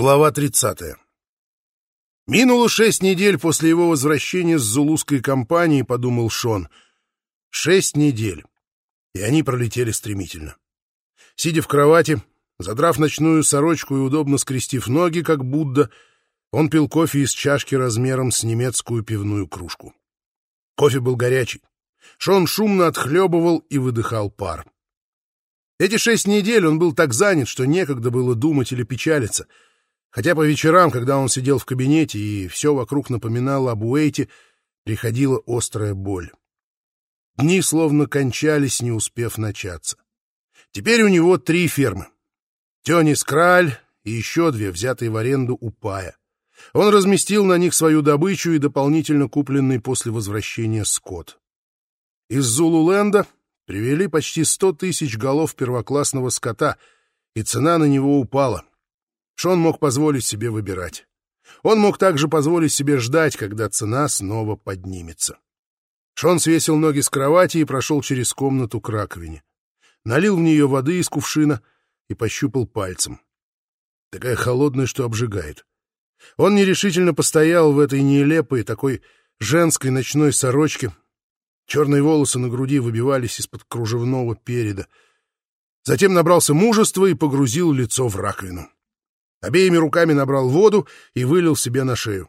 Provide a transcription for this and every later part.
Глава 30. Минуло шесть недель после его возвращения с зулузской кампании, подумал Шон. Шесть недель. И они пролетели стремительно. Сидя в кровати, задрав ночную сорочку и удобно скрестив ноги, как Будда, он пил кофе из чашки размером с немецкую пивную кружку. Кофе был горячий. Шон шумно отхлебывал и выдыхал пар. Эти шесть недель он был так занят, что некогда было думать или печалиться — Хотя по вечерам, когда он сидел в кабинете и все вокруг напоминало об Уэйте, приходила острая боль. Дни словно кончались, не успев начаться. Теперь у него три фермы. Тёнис Краль и еще две, взятые в аренду у Пая. Он разместил на них свою добычу и дополнительно купленный после возвращения скот. Из Зулуленда привели почти сто тысяч голов первоклассного скота, и цена на него упала. Шон мог позволить себе выбирать. Он мог также позволить себе ждать, когда цена снова поднимется. Шон свесил ноги с кровати и прошел через комнату к раковине. Налил в нее воды из кувшина и пощупал пальцем. Такая холодная, что обжигает. Он нерешительно постоял в этой нелепой, такой женской ночной сорочке. Черные волосы на груди выбивались из-под кружевного переда. Затем набрался мужества и погрузил лицо в раковину. Обеими руками набрал воду и вылил себе на шею.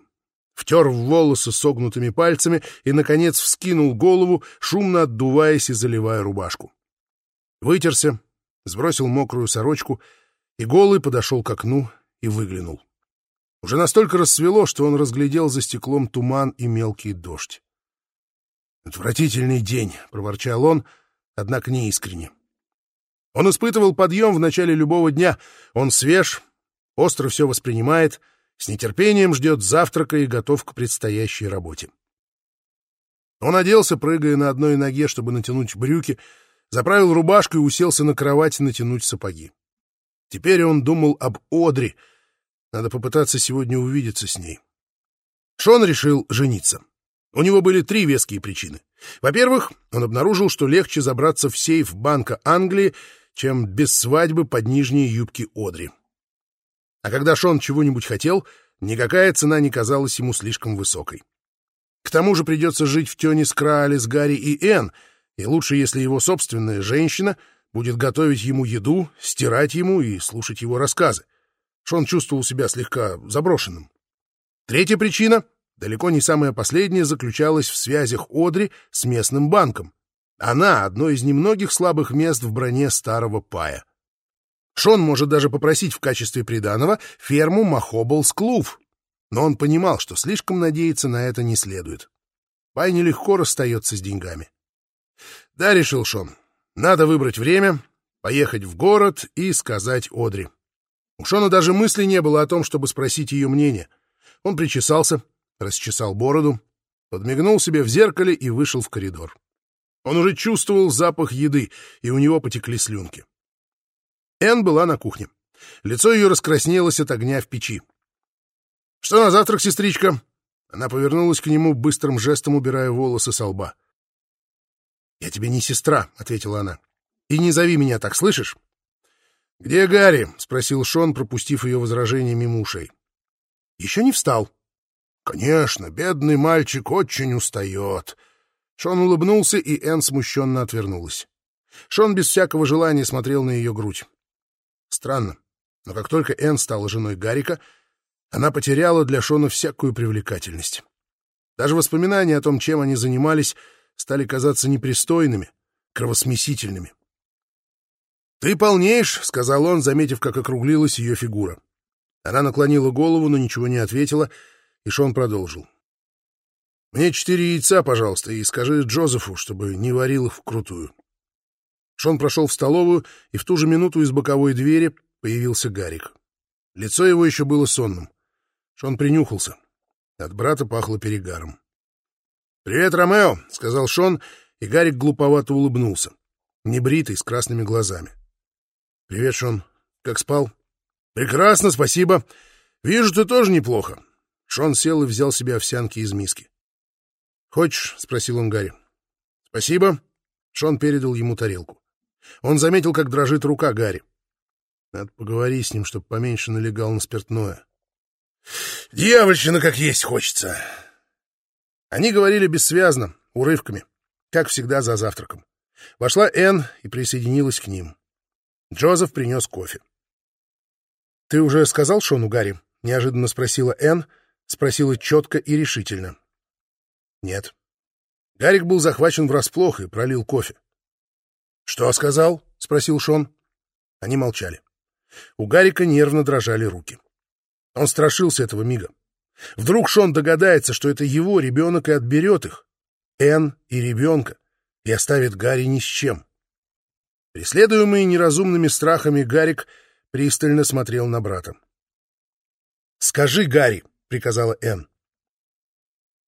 Втер в волосы согнутыми пальцами и, наконец, вскинул голову, шумно отдуваясь и заливая рубашку. Вытерся, сбросил мокрую сорочку и голый подошел к окну и выглянул. Уже настолько рассвело, что он разглядел за стеклом туман и мелкий дождь. «Отвратительный день», — проворчал он, однако не искренне. Он испытывал подъем в начале любого дня. Он свеж, остро все воспринимает, с нетерпением ждет завтрака и готов к предстоящей работе. Он оделся, прыгая на одной ноге, чтобы натянуть брюки, заправил рубашку и уселся на кровать натянуть сапоги. Теперь он думал об Одри. Надо попытаться сегодня увидеться с ней. Шон решил жениться. У него были три веские причины. Во-первых, он обнаружил, что легче забраться в сейф Банка Англии, чем без свадьбы под нижние юбки Одри. А когда Шон чего-нибудь хотел, никакая цена не казалась ему слишком высокой. К тому же придется жить в тёне с Краали, с Гарри и Энн, и лучше, если его собственная женщина будет готовить ему еду, стирать ему и слушать его рассказы. Шон чувствовал себя слегка заброшенным. Третья причина, далеко не самая последняя, заключалась в связях Одри с местным банком. Она — одно из немногих слабых мест в броне старого пая. Шон может даже попросить в качестве приданого ферму Махоблс Клув, но он понимал, что слишком надеяться на это не следует. Пай нелегко расстается с деньгами. Да, решил Шон, надо выбрать время, поехать в город и сказать Одри. У Шона даже мысли не было о том, чтобы спросить ее мнение. Он причесался, расчесал бороду, подмигнул себе в зеркале и вышел в коридор. Он уже чувствовал запах еды, и у него потекли слюнки. Энн была на кухне. Лицо ее раскраснелось от огня в печи. — Что на завтрак, сестричка? Она повернулась к нему, быстрым жестом убирая волосы со лба. — Я тебе не сестра, — ответила она. — И не зови меня так, слышишь? — Где Гарри? — спросил Шон, пропустив ее возражение мимо ушей. — Еще не встал. — Конечно, бедный мальчик очень устает. Шон улыбнулся, и Энн смущенно отвернулась. Шон без всякого желания смотрел на ее грудь. Странно, но как только Энн стала женой Гарика, она потеряла для Шона всякую привлекательность. Даже воспоминания о том, чем они занимались, стали казаться непристойными, кровосмесительными. «Ты полнеешь», — сказал он, заметив, как округлилась ее фигура. Она наклонила голову, но ничего не ответила, и Шон продолжил. «Мне четыре яйца, пожалуйста, и скажи Джозефу, чтобы не варил их вкрутую». Шон прошел в столовую, и в ту же минуту из боковой двери появился Гарик. Лицо его еще было сонным. Шон принюхался. От брата пахло перегаром. «Привет, Ромео!» — сказал Шон, и Гарик глуповато улыбнулся. Небритый, с красными глазами. «Привет, Шон. Как спал?» «Прекрасно, спасибо. Вижу, ты тоже неплохо». Шон сел и взял себе овсянки из миски. «Хочешь?» — спросил он Гарри. «Спасибо». Шон передал ему тарелку. Он заметил, как дрожит рука Гарри. Надо поговорить с ним, чтобы поменьше налегал на спиртное. Дьявольщина как есть хочется. Они говорили бессвязно, урывками, как всегда за завтраком. Вошла Энн и присоединилась к ним. Джозеф принес кофе. — Ты уже сказал Шону Гарри? — неожиданно спросила Энн, спросила четко и решительно. — Нет. Гарик был захвачен врасплох и пролил кофе. — Что сказал? — спросил Шон. Они молчали. У Гарика нервно дрожали руки. Он страшился этого мига. Вдруг Шон догадается, что это его ребенок и отберет их, Энн и ребенка, и оставит Гарри ни с чем. Преследуемый неразумными страхами, Гарик пристально смотрел на брата. «Скажи, Гарри», — приказала Энн.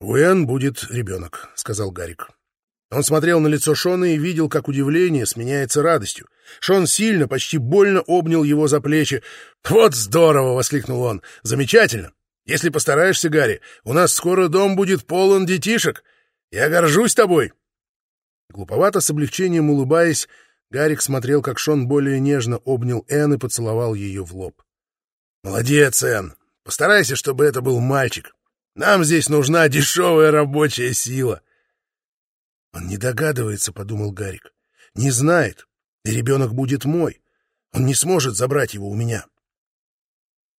«У Энн будет ребенок», — сказал Гарик. Он смотрел на лицо Шона и видел, как удивление сменяется радостью. Шон сильно, почти больно обнял его за плечи. «Вот здорово!» — воскликнул он. «Замечательно! Если постараешься, Гарри, у нас скоро дом будет полон детишек. Я горжусь тобой!» Глуповато, с облегчением улыбаясь, Гарик смотрел, как Шон более нежно обнял Энн и поцеловал ее в лоб. «Молодец, Энн! Постарайся, чтобы это был мальчик. Нам здесь нужна дешевая рабочая сила!» «Он не догадывается», — подумал Гарик. «Не знает, и ребенок будет мой. Он не сможет забрать его у меня».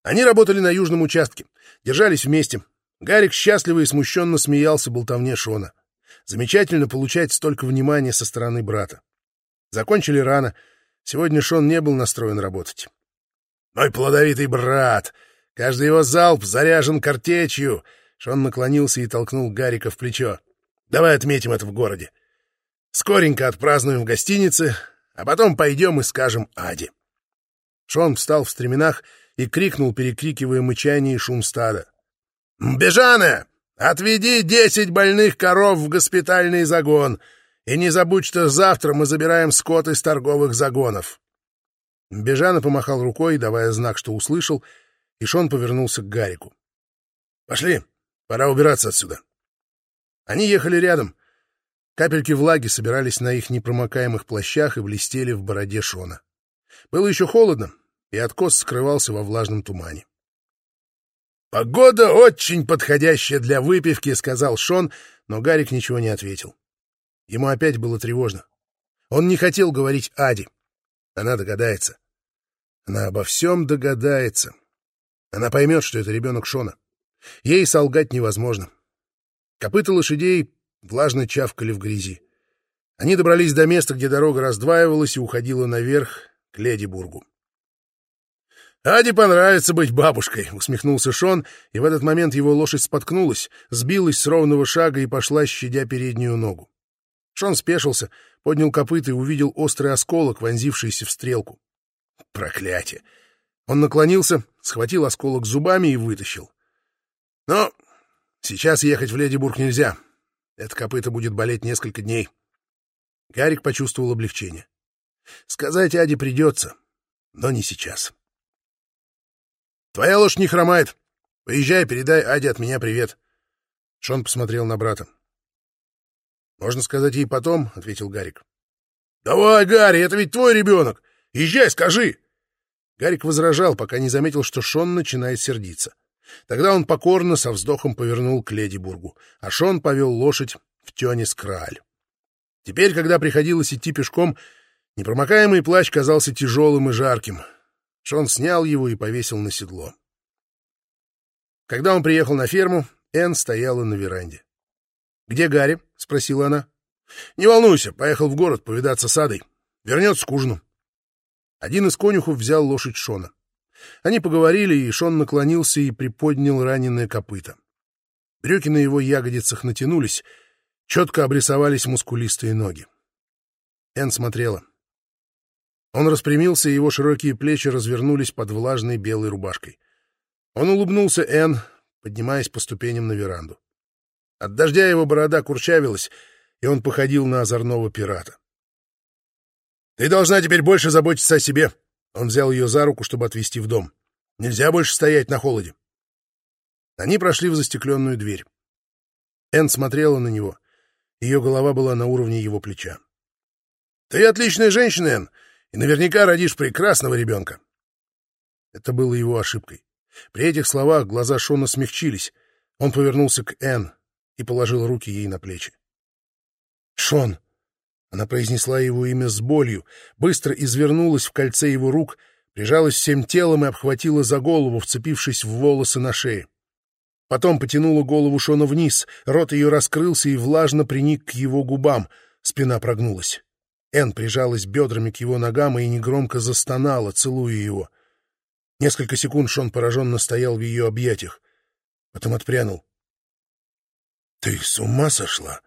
Они работали на южном участке, держались вместе. Гарик счастливо и смущенно смеялся болтовне Шона. Замечательно получать столько внимания со стороны брата. Закончили рано. Сегодня Шон не был настроен работать. «Мой плодовитый брат! Каждый его залп заряжен картечью!» Шон наклонился и толкнул Гарика в плечо. «Давай отметим это в городе. Скоренько отпразднуем в гостинице, а потом пойдем и скажем Аде». Шон встал в стременах и крикнул, перекрикивая мычание и шум стада. «Бежане, отведи десять больных коров в госпитальный загон!» И не забудь, что завтра мы забираем скот из торговых загонов. Бежана помахал рукой, давая знак, что услышал, и Шон повернулся к Гарику. — Пошли, пора убираться отсюда. Они ехали рядом. Капельки влаги собирались на их непромокаемых плащах и блестели в бороде Шона. Было еще холодно, и откос скрывался во влажном тумане. «Погода очень подходящая для выпивки», — сказал Шон, но Гарик ничего не ответил. Ему опять было тревожно. Он не хотел говорить Аде. Она догадается. Она обо всем догадается. Она поймет, что это ребенок Шона. Ей солгать невозможно. Копыта лошадей влажно чавкали в грязи. Они добрались до места, где дорога раздваивалась и уходила наверх к Ледибургу. «Аде понравится быть бабушкой», — усмехнулся Шон, и в этот момент его лошадь споткнулась, сбилась с ровного шага и пошла, щадя переднюю ногу. Шон спешился, поднял копыта и увидел острый осколок, вонзившийся в стрелку. Проклятие! Он наклонился, схватил осколок зубами и вытащил. Но сейчас ехать в Ледибург нельзя. Это копыто будет болеть несколько дней. Гарик почувствовал облегчение. Сказать Аде придется, но не сейчас. Твоя лошадь не хромает. Поезжай, передай Аде от меня привет. Шон посмотрел на брата. «Можно сказать ей потом», — ответил Гарик. «Давай, Гарри, это ведь твой ребенок! Езжай, скажи!» Гарик возражал, пока не заметил, что Шон начинает сердиться. Тогда он покорно со вздохом повернул к Ледибургу, а Шон повел лошадь в Тёнис-Краль. Теперь, когда приходилось идти пешком, непромокаемый плащ казался тяжелым и жарким. Шон снял его и повесил на седло. Когда он приехал на ферму, Энн стояла на веранде. «Где Гарри?» — спросила она. «Не волнуйся, поехал в город повидаться с Адой. Вернется к ужину». Один из конюхов взял лошадь Шона. Они поговорили, и Шон наклонился и приподнял раненое копыто. Брюки на его ягодицах натянулись, четко обрисовались мускулистые ноги. Эн смотрела. Он распрямился, и его широкие плечи развернулись под влажной белой рубашкой. Он улыбнулся Эн, поднимаясь по ступеням на веранду. От дождя его борода курчавилась, и он походил на озорного пирата. «Ты должна теперь больше заботиться о себе!» Он взял ее за руку, чтобы отвезти в дом. «Нельзя больше стоять на холоде!» Они прошли в застекленную дверь. Энн смотрела на него. Ее голова была на уровне его плеча. «Ты отличная женщина, Энн, и наверняка родишь прекрасного ребенка. Это было его ошибкой. При этих словах глаза Шона смягчились. Он повернулся к Энн и положил руки ей на плечи. «Шон!» Она произнесла его имя с болью, быстро извернулась в кольце его рук, прижалась всем телом и обхватила за голову, вцепившись в волосы на шее. Потом потянула голову Шона вниз, рот ее раскрылся и влажно приник к его губам, спина прогнулась. Энн прижалась бедрами к его ногам и негромко застонала, целуя его. Несколько секунд Шон пораженно стоял в ее объятиях, потом отпрянул. — Ты с ума сошла?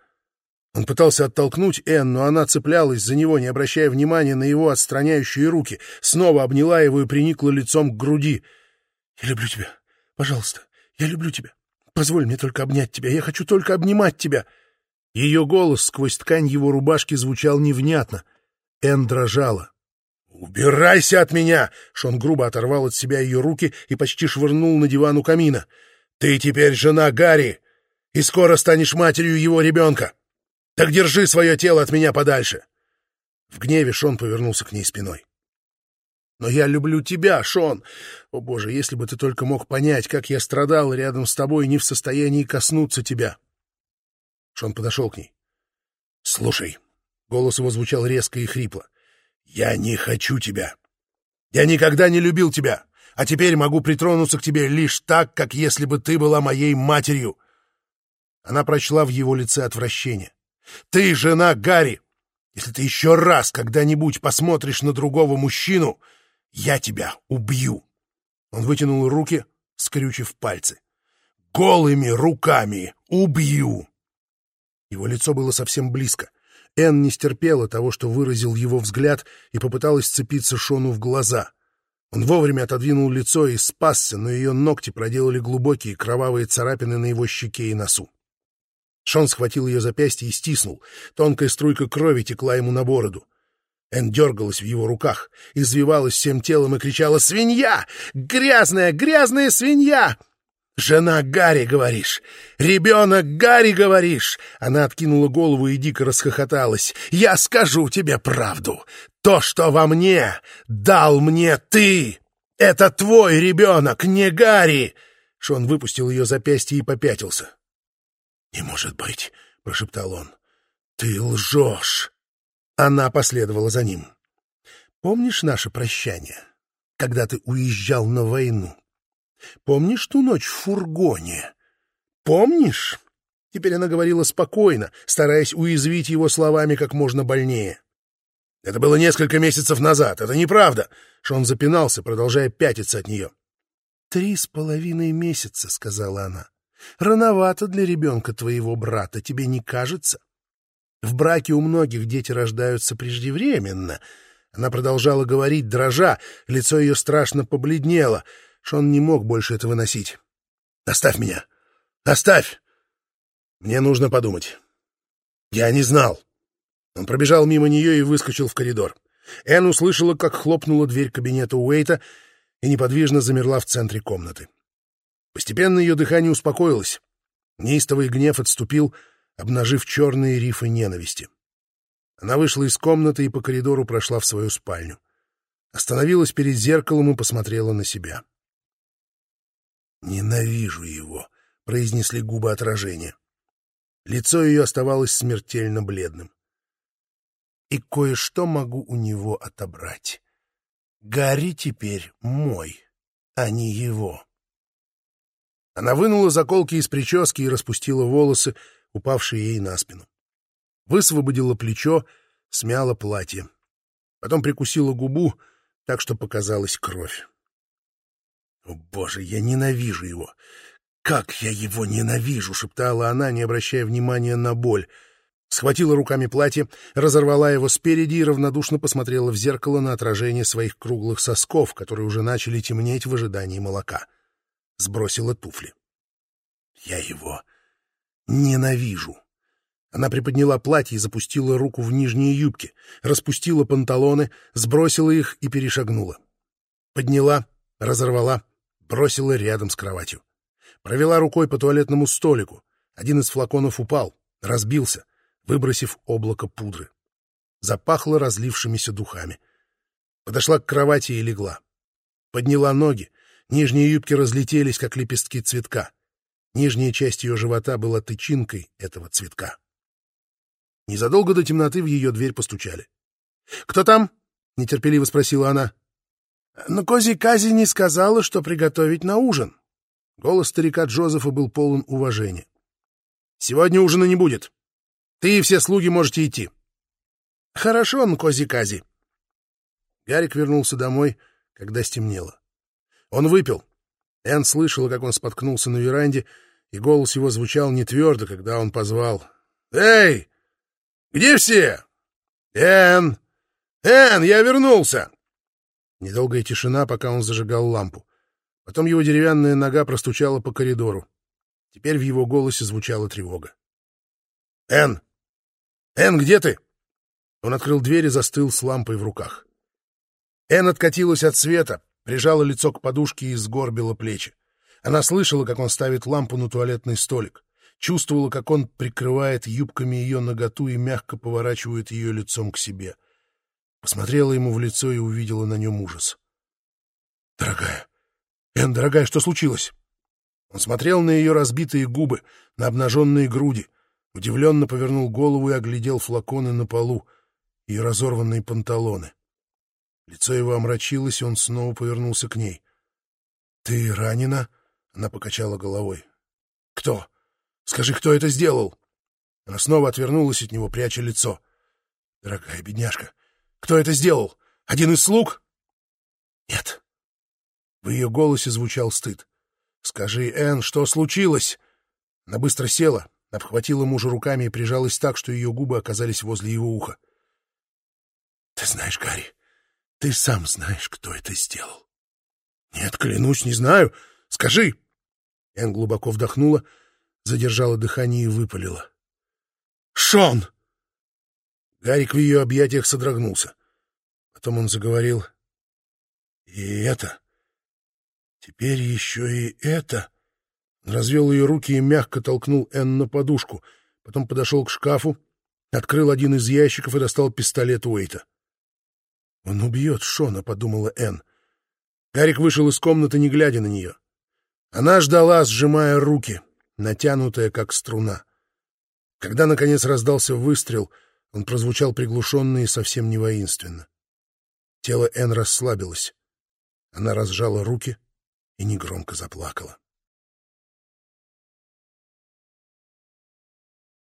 Он пытался оттолкнуть Энн, но она цеплялась за него, не обращая внимания на его отстраняющие руки, снова обняла его и приникла лицом к груди. — Я люблю тебя. Пожалуйста, я люблю тебя. Позволь мне только обнять тебя. Я хочу только обнимать тебя. Ее голос сквозь ткань его рубашки звучал невнятно. Энн дрожала. «Убирайся от меня!» Шон грубо оторвал от себя ее руки и почти швырнул на диван у камина. «Ты теперь жена Гарри, и скоро станешь матерью его ребенка. Так держи свое тело от меня подальше!» В гневе Шон повернулся к ней спиной. «Но я люблю тебя, Шон! О, Боже, если бы ты только мог понять, как я страдал рядом с тобой, не в состоянии коснуться тебя!» Шон подошел к ней. «Слушай», — голос его звучал резко и хрипло, — «я не хочу тебя. Я никогда не любил тебя, а теперь могу притронуться к тебе лишь так, как если бы ты была моей матерью». Она прочла в его лице отвращение. Ты жена Гарри. Если ты еще раз когда-нибудь посмотришь на другого мужчину, я тебя убью. Он вытянул руки, скрючив пальцы. Голыми руками убью. Его лицо было совсем близко. Энн не стерпела того, что выразил его взгляд, и попыталась цепиться Шону в глаза. Он вовремя отодвинул лицо и спасся, но ее ногти проделали глубокие кровавые царапины на его щеке и носу. Шон схватил ее запястье и стиснул. Тонкая струйка крови текла ему на бороду. Эн дергалась в его руках, извивалась всем телом и кричала «Свинья! Грязная, грязная свинья!» «Жена Гарри, говоришь! Ребенок Гарри, говоришь!» Она откинула голову и дико расхохоталась. «Я скажу тебе правду. То, что во мне, дал мне ты! Это твой ребенок, не Гарри!» Шон выпустил ее запястье и попятился. «Не может быть!» — прошептал он. «Ты лжешь!» Она последовала за ним. «Помнишь наше прощание, когда ты уезжал на войну? Помнишь ту ночь в фургоне? Помнишь?» Теперь она говорила спокойно, стараясь уязвить его словами как можно больнее. «Это было несколько месяцев назад. Это неправда!» Шон запинался, продолжая пятиться от нее. «Три с половиной месяца», — сказала она. Рановато для ребенка твоего брата, тебе не кажется? В браке у многих дети рождаются преждевременно. Она продолжала говорить, дрожа, лицо ее страшно побледнело. Шон не мог больше это выносить. «Оставь меня! Оставь! Мне нужно подумать. Я не знал». Он пробежал мимо нее и выскочил в коридор. Энн услышала, как хлопнула дверь кабинета Уэйта и неподвижно замерла в центре комнаты. Постепенно ее дыхание успокоилось. Неистовый гнев отступил, обнажив черные рифы ненависти. Она вышла из комнаты и по коридору прошла в свою спальню. Остановилась перед зеркалом и посмотрела на себя. «Ненавижу его», — произнесли губы отражения. Лицо ее оставалось смертельно бледным. «И кое-что могу у него отобрать. Гарри теперь мой, а не его». Она вынула заколки из прически и распустила волосы, упавшие ей на спину. Высвободила плечо, смяла платье. Потом прикусила губу, так что показалась кровь. «О, боже, я ненавижу его! Как я его ненавижу!» — шептала она, не обращая внимания на боль. Схватила руками платье, разорвала его спереди и равнодушно посмотрела в зеркало на отражение своих круглых сосков, которые уже начали темнеть в ожидании молока сбросила туфли. Я его ненавижу. Она приподняла платье и запустила руку в нижние юбки, распустила панталоны, сбросила их и перешагнула. Подняла, разорвала, бросила рядом с кроватью. Провела рукой по туалетному столику. Один из флаконов упал, разбился, выбросив облако пудры. Запахло разлившимися духами. Подошла к кровати и легла. Подняла ноги. Нижние юбки разлетелись, как лепестки цветка. Нижняя часть ее живота была тычинкой этого цветка. Незадолго до темноты в ее дверь постучали. «Кто там?» — нетерпеливо спросила она. «Но Кози Кази не сказала, что приготовить на ужин». Голос старика Джозефа был полон уважения. «Сегодня ужина не будет. Ты и все слуги можете идти». «Хорошо, Нкози Кази». Гарик вернулся домой, когда стемнело. Он выпил. Энн слышала, как он споткнулся на веранде, и голос его звучал не твердо, когда он позвал. «Эй! Где все? Энн! Энн, я вернулся!» Недолгая тишина, пока он зажигал лампу. Потом его деревянная нога простучала по коридору. Теперь в его голосе звучала тревога. «Энн! Энн, где ты?» Он открыл дверь и застыл с лампой в руках. Энн откатилась от света, прижала лицо к подушке и сгорбила плечи. Она слышала, как он ставит лампу на туалетный столик, чувствовала, как он прикрывает юбками ее наготу и мягко поворачивает ее лицом к себе. Посмотрела ему в лицо и увидела на нем ужас. «Дорогая! Энн, дорогая, что случилось?» Он смотрел на ее разбитые губы, на обнаженные груди, удивленно повернул голову и оглядел флаконы на полу и разорванные панталоны. Лицо его омрачилось, и он снова повернулся к ней. — Ты ранена? — она покачала головой. — Кто? Скажи, кто это сделал? Она снова отвернулась от него, пряча лицо. — Дорогая бедняжка, кто это сделал? Один из слуг? — Нет. В ее голосе звучал стыд. — Скажи, Энн, что случилось? Она быстро села, обхватила мужа руками и прижалась так, что ее губы оказались возле его уха. — Ты знаешь, Гарри, ты сам знаешь, кто это сделал. — Нет, клянусь, не знаю. Скажи. Эн глубоко вдохнула, задержала дыхание и выпалила. — Шон! Гарик в ее объятиях содрогнулся. Потом он заговорил. — И это... Теперь еще и это... Развел ее руки и мягко толкнул Энн на подушку. Потом подошел к шкафу, открыл один из ящиков и достал пистолет Уэйта. «Он убьет Шона», — подумала Энн. Гарик вышел из комнаты, не глядя на нее. Она ждала, сжимая руки, натянутая, как струна. Когда, наконец, раздался выстрел, он прозвучал приглушенно и совсем не воинственно. Тело Энн расслабилось. Она разжала руки и негромко заплакала.